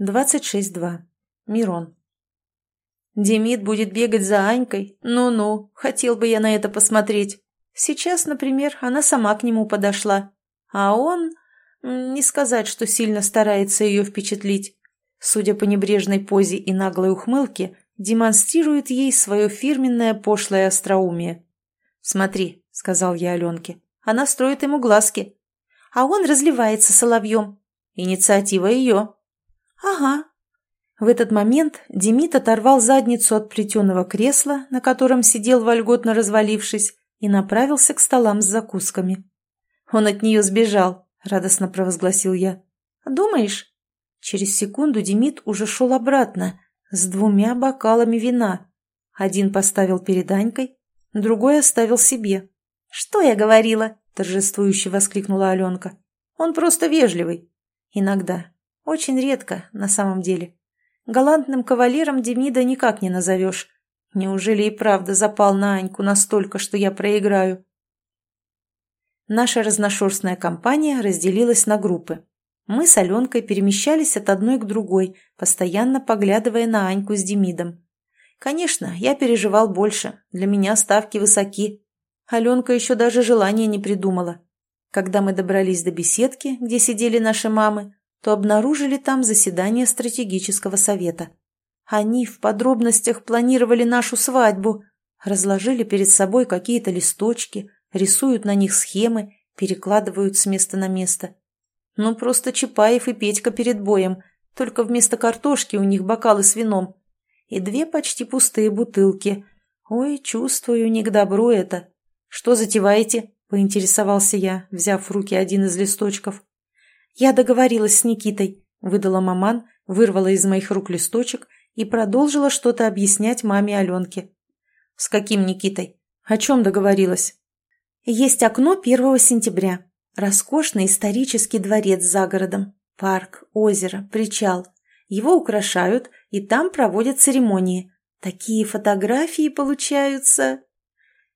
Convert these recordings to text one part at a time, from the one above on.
26.2. Мирон. Демид будет бегать за Анькой? Ну-ну, хотел бы я на это посмотреть. Сейчас, например, она сама к нему подошла. А он... Не сказать, что сильно старается ее впечатлить. Судя по небрежной позе и наглой ухмылке, демонстрирует ей свое фирменное пошлое остроумие. «Смотри», — сказал я Аленке, — «она строит ему глазки». А он разливается соловьем. Инициатива ее. «Ага». В этот момент Демид оторвал задницу от плетеного кресла, на котором сидел вольготно развалившись, и направился к столам с закусками. «Он от нее сбежал», — радостно провозгласил я. «Думаешь?» Через секунду Демид уже шел обратно, с двумя бокалами вина. Один поставил перед Анькой, другой оставил себе. «Что я говорила?» — торжествующе воскликнула Аленка. «Он просто вежливый. Иногда. Очень редко, на самом деле. Галантным кавалером Демида никак не назовешь. Неужели и правда запал на Аньку настолько, что я проиграю? Наша разношерстная компания разделилась на группы. Мы с Аленкой перемещались от одной к другой, постоянно поглядывая на Аньку с Демидом. Конечно, я переживал больше, для меня ставки высоки. Аленка еще даже желания не придумала. Когда мы добрались до беседки, где сидели наши мамы, то обнаружили там заседание стратегического совета. Они в подробностях планировали нашу свадьбу, разложили перед собой какие-то листочки, рисуют на них схемы, перекладывают с места на место. Ну, просто Чапаев и Петька перед боем, только вместо картошки у них бокалы с вином. И две почти пустые бутылки. Ой, чувствую, не к добру это. Что затеваете? – поинтересовался я, взяв в руки один из листочков. «Я договорилась с Никитой», – выдала маман, вырвала из моих рук листочек и продолжила что-то объяснять маме Аленке. «С каким Никитой? О чем договорилась?» «Есть окно первого сентября. Роскошный исторический дворец за городом. Парк, озеро, причал. Его украшают, и там проводят церемонии. Такие фотографии получаются...»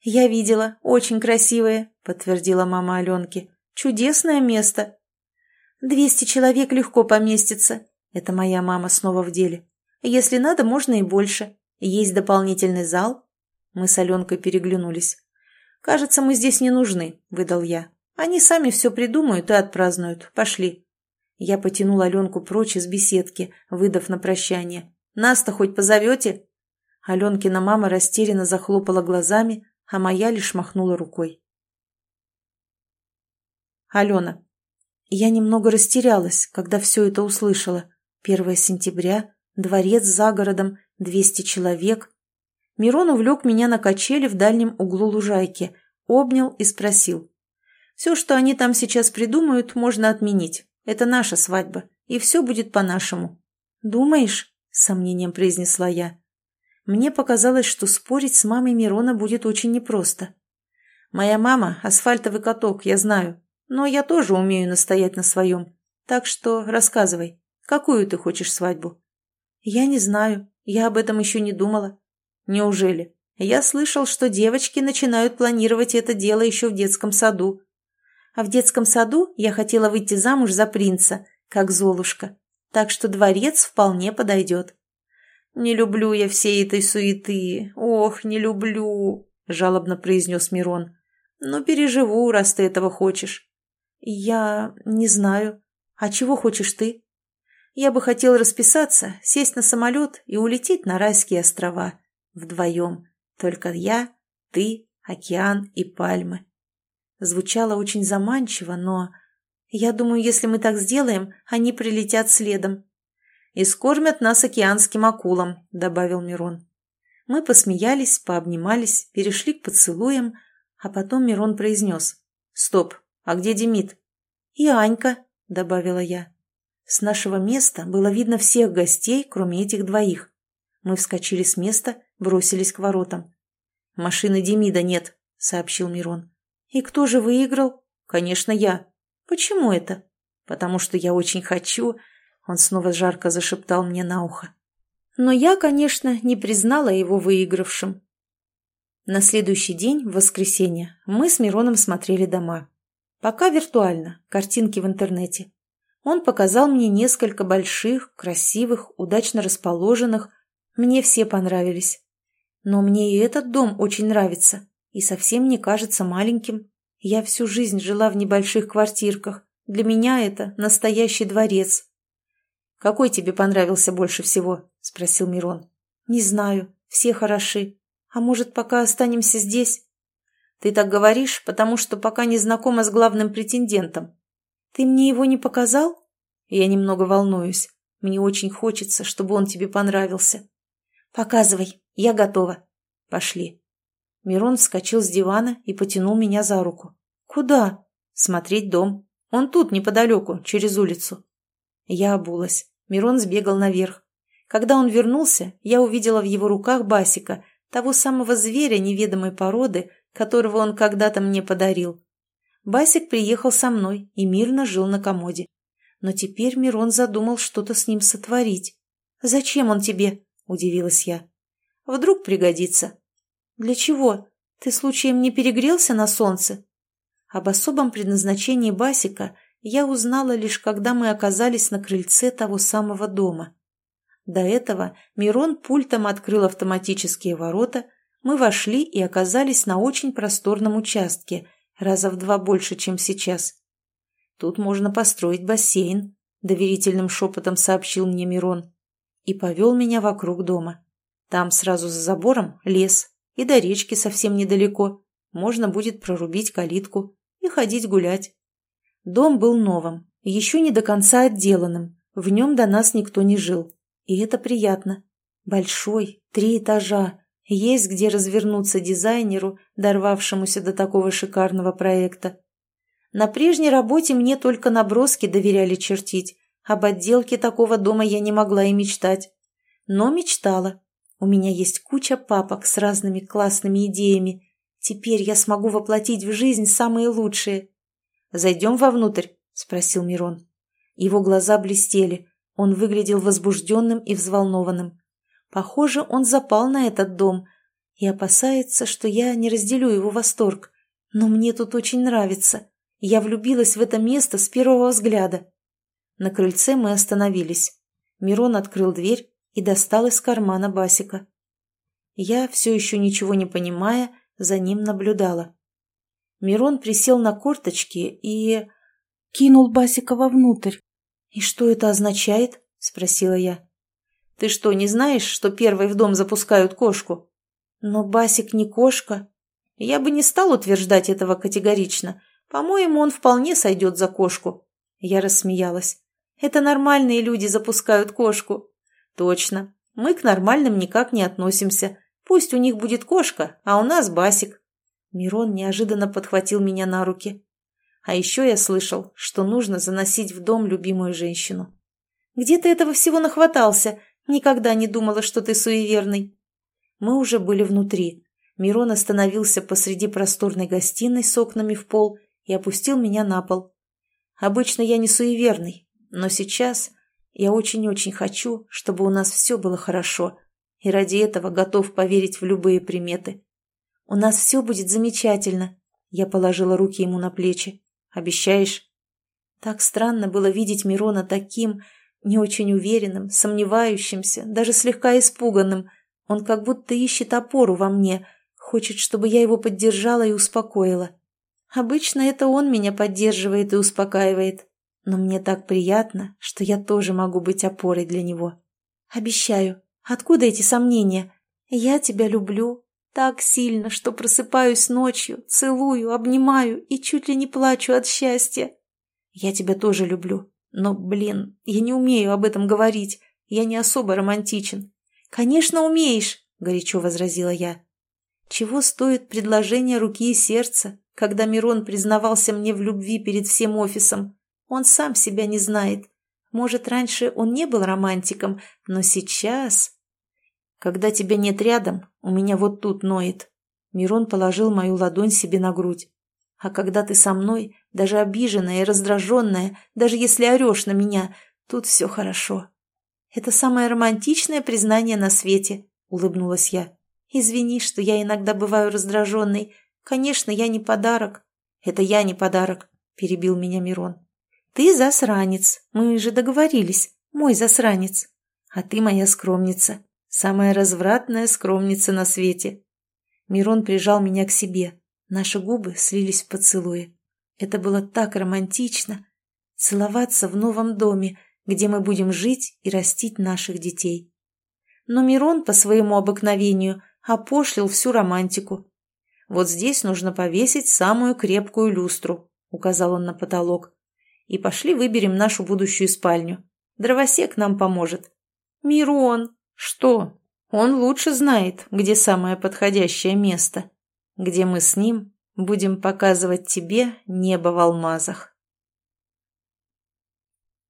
«Я видела, очень красивые», — подтвердила мама Аленки. «Чудесное место». «Двести человек легко поместится». Это моя мама снова в деле. «Если надо, можно и больше. Есть дополнительный зал». Мы с Аленкой переглянулись. «Кажется, мы здесь не нужны», — выдал я. «Они сами все придумают и отпразднуют. Пошли». Я потянул Аленку прочь из беседки, выдав на прощание. «Нас-то хоть позовете?» Аленкина мама растерянно захлопала глазами, а моя лишь махнула рукой. Алена. Я немного растерялась, когда все это услышала. 1 сентября, дворец за городом, 200 человек. Мирон увлек меня на качели в дальнем углу лужайки, обнял и спросил. «Все, что они там сейчас придумают, можно отменить. Это наша свадьба, и все будет по-нашему». «Думаешь?» — с сомнением произнесла я. Мне показалось, что спорить с мамой Мирона будет очень непросто. Моя мама – асфальтовый каток, я знаю, но я тоже умею настоять на своем. Так что рассказывай, какую ты хочешь свадьбу? Я не знаю, я об этом еще не думала. Неужели? Я слышал, что девочки начинают планировать это дело еще в детском саду. А в детском саду я хотела выйти замуж за принца, как Золушка. Так что дворец вполне подойдет. «Не люблю я всей этой суеты. Ох, не люблю!» — жалобно произнес Мирон. «Но переживу, раз ты этого хочешь». «Я не знаю. А чего хочешь ты?» «Я бы хотел расписаться, сесть на самолет и улететь на райские острова. Вдвоем. Только я, ты, океан и пальмы». Звучало очень заманчиво, но... Я думаю, если мы так сделаем, они прилетят следом и скормят нас океанским акулам», — добавил Мирон. Мы посмеялись, пообнимались, перешли к поцелуям, а потом Мирон произнес. «Стоп, а где Демид?» «И Анька», — добавила я. С нашего места было видно всех гостей, кроме этих двоих. Мы вскочили с места, бросились к воротам. «Машины Демида нет», — сообщил Мирон. «И кто же выиграл?» «Конечно, я». «Почему это?» «Потому что я очень хочу, он снова жарко зашептал мне на ухо. Но я, конечно, не признала его выигравшим. На следующий день, в воскресенье, мы с Мироном смотрели дома. Пока виртуально, картинки в интернете. Он показал мне несколько больших, красивых, удачно расположенных. Мне все понравились. Но мне и этот дом очень нравится и совсем не кажется маленьким. Я всю жизнь жила в небольших квартирках. Для меня это настоящий дворец. «Какой тебе понравился больше всего?» – спросил Мирон. «Не знаю. Все хороши. А может, пока останемся здесь?» «Ты так говоришь, потому что пока не знакома с главным претендентом. Ты мне его не показал?» «Я немного волнуюсь. Мне очень хочется, чтобы он тебе понравился». «Показывай. Я готова. Пошли». Мирон вскочил с дивана и потянул меня за руку. «Куда?» «Смотреть дом. Он тут, неподалеку, через улицу». Я обулась. Мирон сбегал наверх. Когда он вернулся, я увидела в его руках Басика, того самого зверя неведомой породы, которого он когда-то мне подарил. Басик приехал со мной и мирно жил на комоде. Но теперь Мирон задумал что-то с ним сотворить. «Зачем он тебе?» – удивилась я. «Вдруг пригодится». «Для чего? Ты случаем не перегрелся на солнце?» Об особом предназначении Басика я узнала лишь когда мы оказались на крыльце того самого дома. До этого Мирон пультом открыл автоматические ворота, мы вошли и оказались на очень просторном участке, раза в два больше, чем сейчас. «Тут можно построить бассейн», — доверительным шепотом сообщил мне Мирон. И повел меня вокруг дома. Там сразу за забором лес, и до речки совсем недалеко. Можно будет прорубить калитку и ходить гулять. Дом был новым, еще не до конца отделанным, в нем до нас никто не жил. И это приятно. Большой, три этажа, есть где развернуться дизайнеру, дорвавшемуся до такого шикарного проекта. На прежней работе мне только наброски доверяли чертить, об отделке такого дома я не могла и мечтать. Но мечтала. У меня есть куча папок с разными классными идеями. Теперь я смогу воплотить в жизнь самые лучшие. «Зайдем вовнутрь?» – спросил Мирон. Его глаза блестели. Он выглядел возбужденным и взволнованным. Похоже, он запал на этот дом и опасается, что я не разделю его восторг. Но мне тут очень нравится. Я влюбилась в это место с первого взгляда. На крыльце мы остановились. Мирон открыл дверь и достал из кармана Басика. Я, все еще ничего не понимая, за ним наблюдала. Мирон присел на корточки и... кинул Басика вовнутрь. «И что это означает?» – спросила я. «Ты что, не знаешь, что первой в дом запускают кошку?» «Но Басик не кошка». «Я бы не стал утверждать этого категорично. По-моему, он вполне сойдет за кошку». Я рассмеялась. «Это нормальные люди запускают кошку». «Точно. Мы к нормальным никак не относимся. Пусть у них будет кошка, а у нас Басик. Мирон неожиданно подхватил меня на руки. А еще я слышал, что нужно заносить в дом любимую женщину. «Где ты этого всего нахватался? Никогда не думала, что ты суеверный». Мы уже были внутри. Мирон остановился посреди просторной гостиной с окнами в пол и опустил меня на пол. Обычно я не суеверный, но сейчас я очень-очень хочу, чтобы у нас все было хорошо, и ради этого готов поверить в любые приметы. У нас все будет замечательно. Я положила руки ему на плечи. Обещаешь? Так странно было видеть Мирона таким, не очень уверенным, сомневающимся, даже слегка испуганным. Он как будто ищет опору во мне, хочет, чтобы я его поддержала и успокоила. Обычно это он меня поддерживает и успокаивает. Но мне так приятно, что я тоже могу быть опорой для него. Обещаю. Откуда эти сомнения? Я тебя люблю, так сильно, что просыпаюсь ночью, целую, обнимаю и чуть ли не плачу от счастья. Я тебя тоже люблю. Но, блин, я не умею об этом говорить. Я не особо романтичен. Конечно, умеешь, горячо возразила я. Чего стоит предложение руки и сердца, когда Мирон признавался мне в любви перед всем офисом? Он сам себя не знает. Может, раньше он не был романтиком, но сейчас... Когда тебя нет рядом, у меня вот тут ноет. Мирон положил мою ладонь себе на грудь. А когда ты со мной, даже обиженная и раздраженная, даже если орешь на меня, тут все хорошо. Это самое романтичное признание на свете, улыбнулась я. Извини, что я иногда бываю раздраженной. Конечно, я не подарок. Это я не подарок, перебил меня Мирон. Ты засранец, мы же договорились, мой засранец. А ты моя скромница, самая развратная скромница на свете. Мирон прижал меня к себе, наши губы слились в поцелуе. Это было так романтично. Целоваться в новом доме, где мы будем жить и растить наших детей. Но Мирон по своему обыкновению опошлил всю романтику. «Вот здесь нужно повесить самую крепкую люстру», — указал он на потолок. «И пошли выберем нашу будущую спальню. Дровосек нам поможет». «Мирон!» «Что? Он лучше знает, где самое подходящее место, где мы с ним будем показывать тебе небо в алмазах».